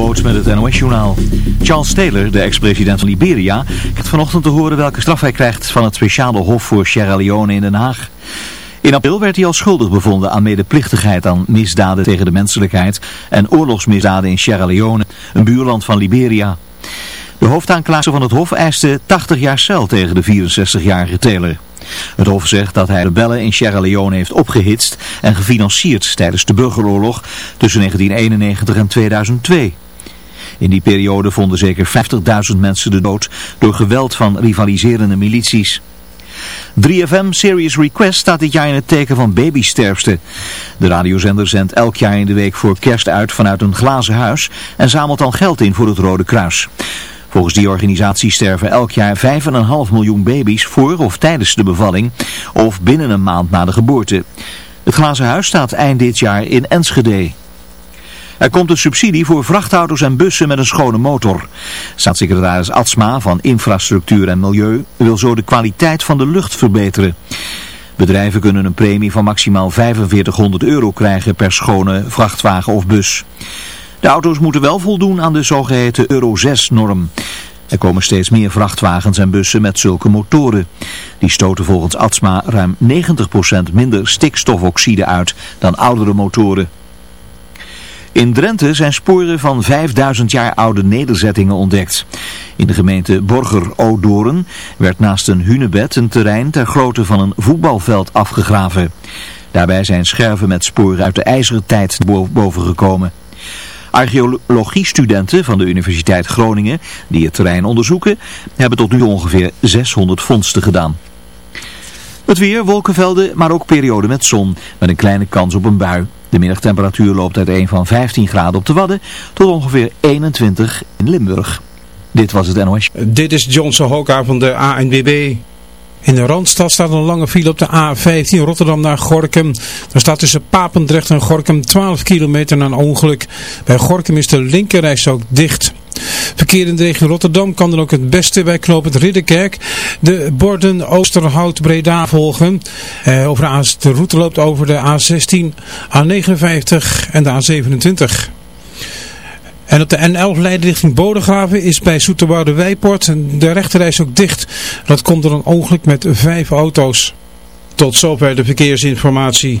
Met het NOS-journaal. Charles Taylor, de ex-president van Liberia, krijgt vanochtend te horen welke straf hij krijgt van het speciale hof voor Sierra Leone in Den Haag. In april werd hij al schuldig bevonden aan medeplichtigheid aan misdaden tegen de menselijkheid en oorlogsmisdaden in Sierra Leone, een buurland van Liberia. De hoofdaanklager van het hof eiste 80 jaar cel tegen de 64-jarige Taylor. Het Hof zegt dat hij rebellen in Sierra Leone heeft opgehitst en gefinancierd tijdens de burgeroorlog tussen 1991 en 2002. In die periode vonden zeker 50.000 mensen de dood door geweld van rivaliserende milities. 3FM Serious Request staat dit jaar in het teken van babysterfte. De radiozender zendt elk jaar in de week voor kerst uit vanuit een glazen huis en zamelt dan geld in voor het Rode Kruis. Volgens die organisatie sterven elk jaar 5,5 miljoen baby's voor of tijdens de bevalling of binnen een maand na de geboorte. Het glazen huis staat eind dit jaar in Enschede. Er komt een subsidie voor vrachtauto's en bussen met een schone motor. Staatssecretaris Atsma van Infrastructuur en Milieu wil zo de kwaliteit van de lucht verbeteren. Bedrijven kunnen een premie van maximaal 4500 euro krijgen per schone vrachtwagen of bus. De auto's moeten wel voldoen aan de zogeheten Euro 6-norm. Er komen steeds meer vrachtwagens en bussen met zulke motoren. Die stoten volgens Atsma ruim 90% minder stikstofoxide uit dan oudere motoren. In Drenthe zijn sporen van 5000 jaar oude nederzettingen ontdekt. In de gemeente Borger-Odoren werd naast een hunebed een terrein ter grootte van een voetbalveld afgegraven. Daarbij zijn scherven met sporen uit de ijzeren tijd boven gekomen. Archeologiestudenten van de Universiteit Groningen, die het terrein onderzoeken, hebben tot nu ongeveer 600 vondsten gedaan. Het weer, wolkenvelden, maar ook perioden met zon, met een kleine kans op een bui. De middagtemperatuur loopt uiteen van 15 graden op de Wadden tot ongeveer 21 in Limburg. Dit was het NOS. Dit is Johnson Hoka van de ANWB. In de Randstad staat een lange file op de A15 Rotterdam naar Gorkum. Daar staat tussen Papendrecht en Gorkum 12 kilometer na een ongeluk. Bij Gorkum is de linkerreis ook dicht. Verkeer in de regio Rotterdam kan dan ook het beste bij knooppunt Ridderkerk de borden Oosterhout Breda volgen. Eh, over de, de route loopt over de A16, A59 en de A27. En op de N11 leidt richting Bodegraven is bij Soeterwoude Wijpoort de rechterreis ook dicht. Dat komt door een ongeluk met vijf auto's. Tot zover de verkeersinformatie.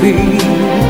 be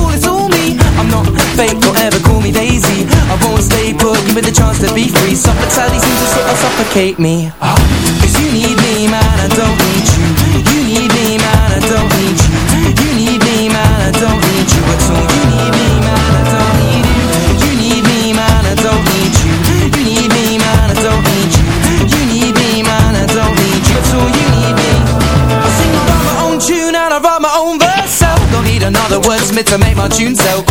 fake, don't ever call me Daisy. I won't stay put, give me the chance to be free. Hospitality seems to sort of suffocate me. Oh, Cause you need me, man, I don't need you. You need me, man, I don't need you. You need me, man, I don't need you at all. You need me, man, I don't need you. You need me, man, I don't need you. You need me, man, I don't need you. You need me, man, I don't need you at all. You need me. I sing, I my own tune and I write my own verse so Don't need another wordsmith to make my tune Call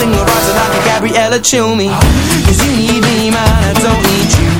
singer writer like a Gabriella Cilmi. Cause you need me man, I don't need you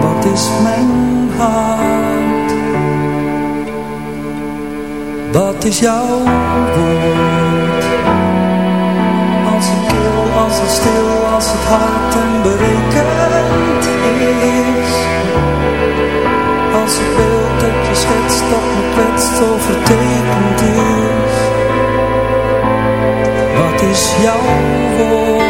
Wat is mijn hart? Wat is jouw woord? Als het kil, als het stil, als het hard en berekend is. Als het beeld dat je schetst, dat me kwetst, overtekend is. Wat is jouw woord?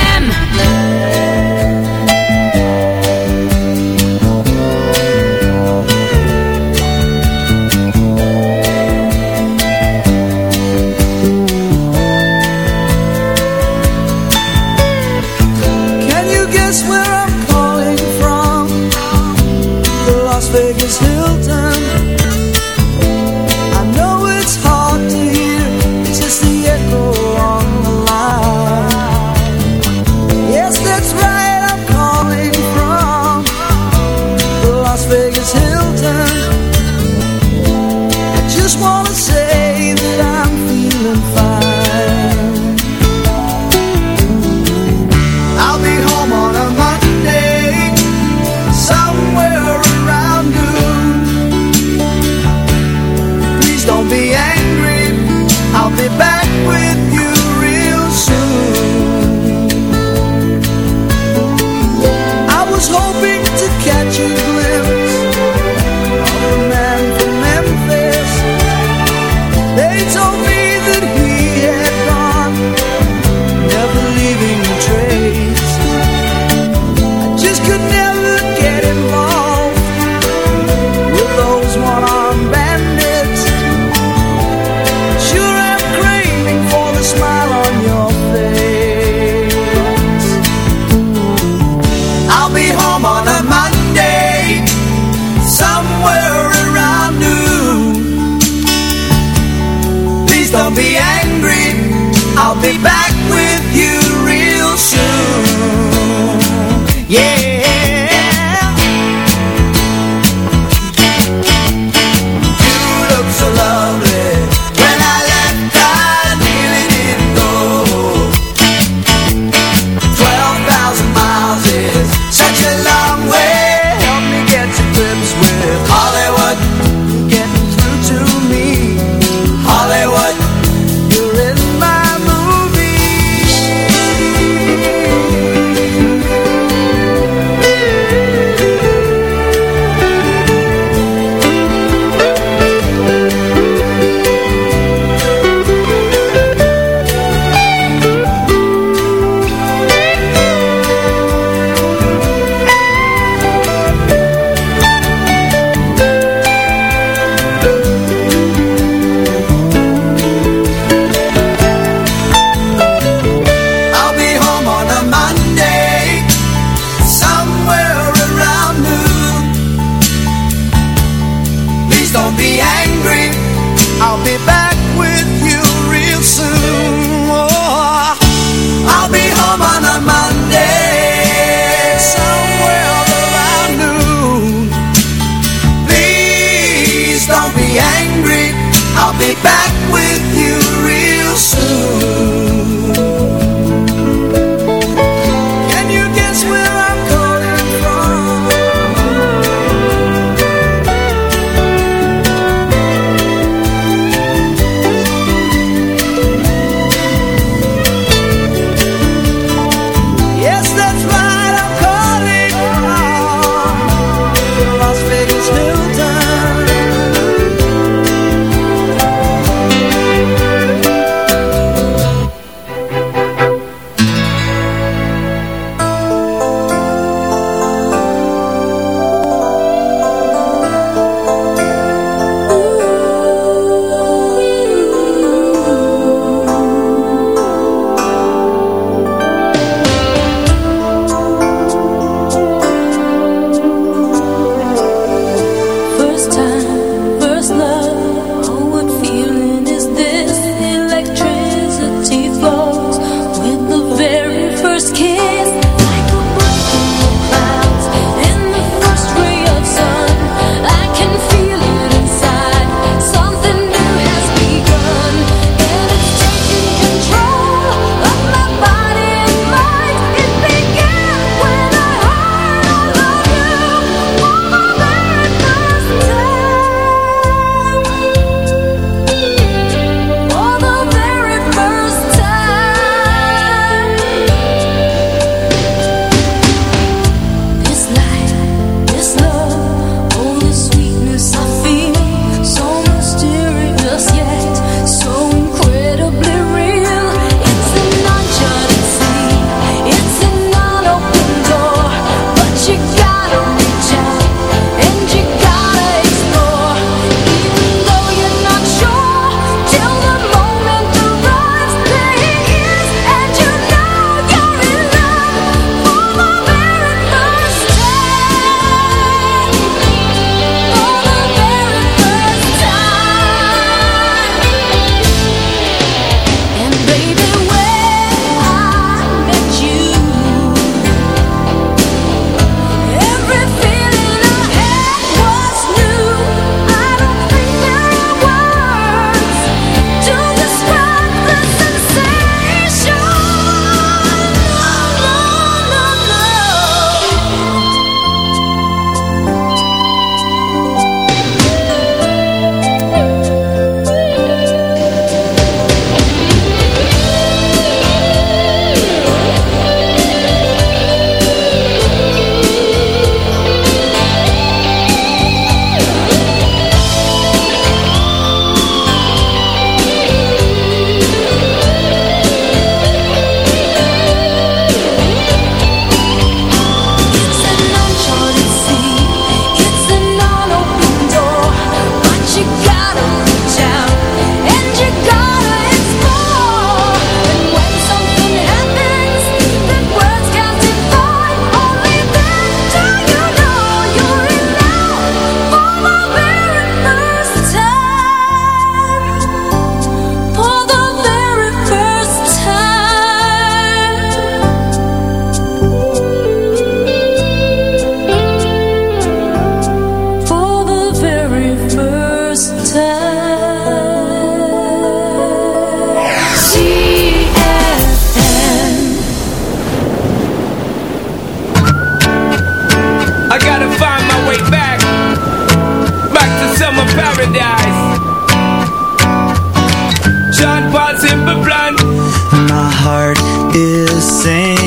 Is sinking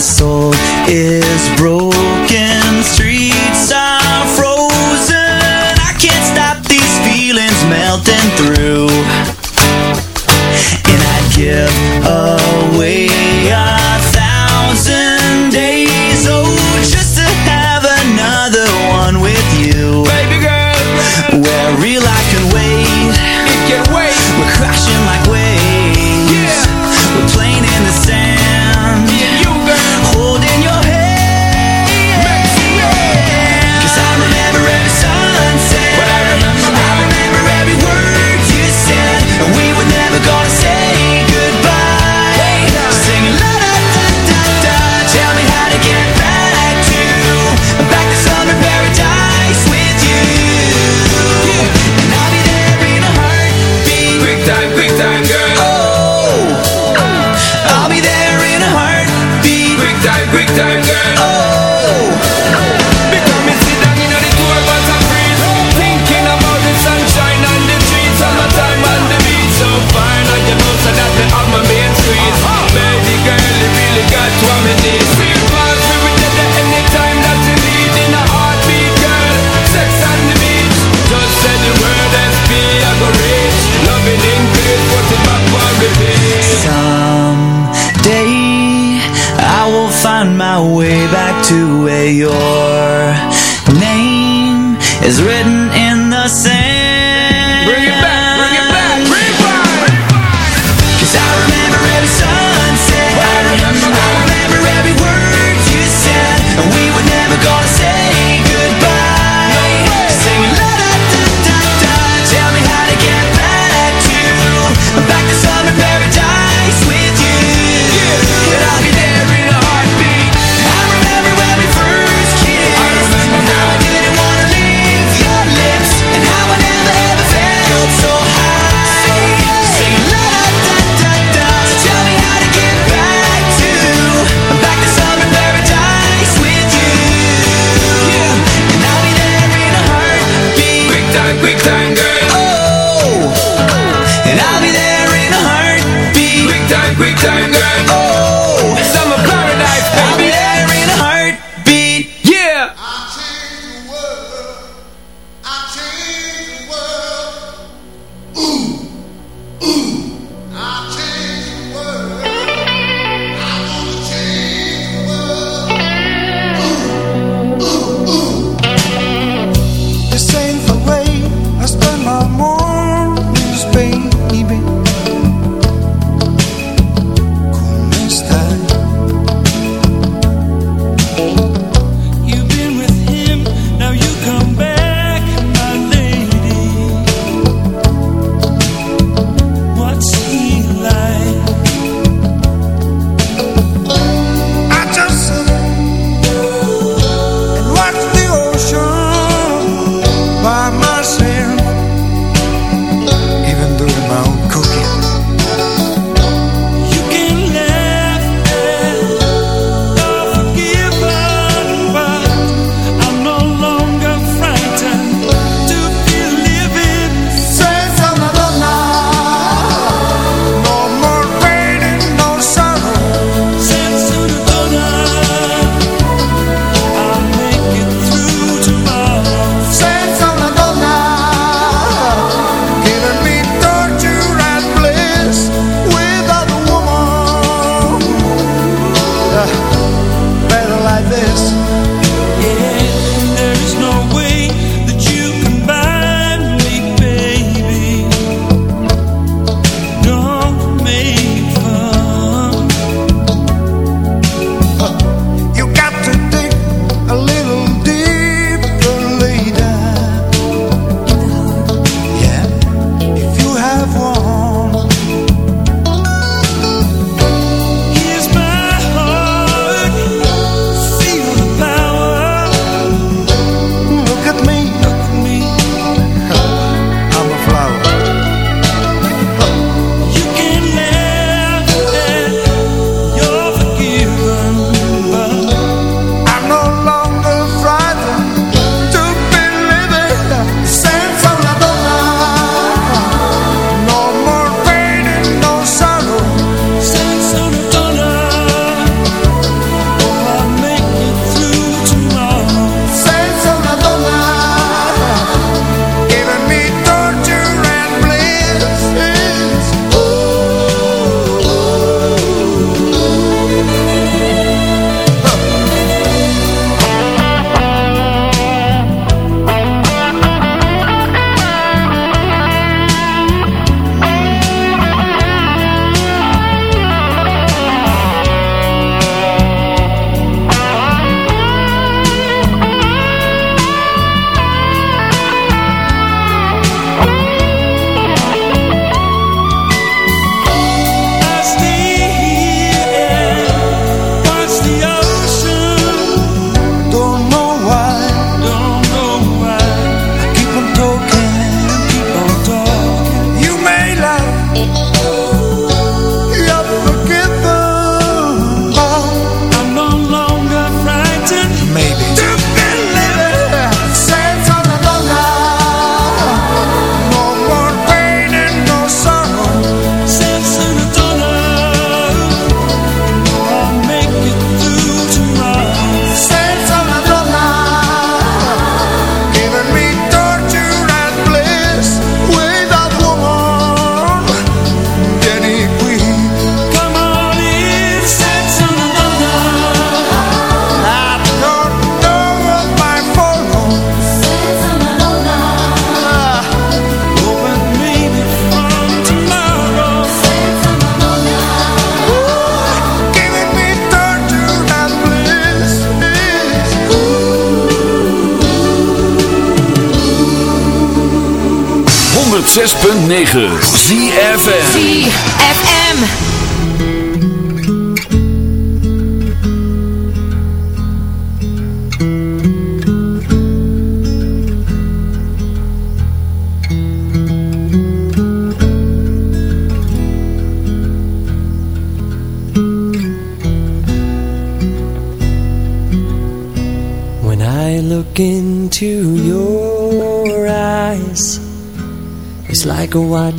soul is broken, 106.9 ZFM ZFM.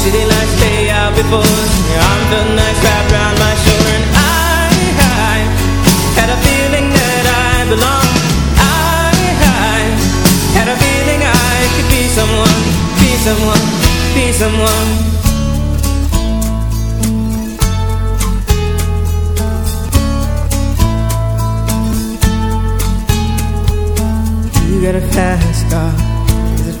City lights lay out before. Your arm felt nice wrapped around my shoulder And I, I had a feeling that I belonged I, I had a feeling I could be someone Be someone, be someone. You got a fast car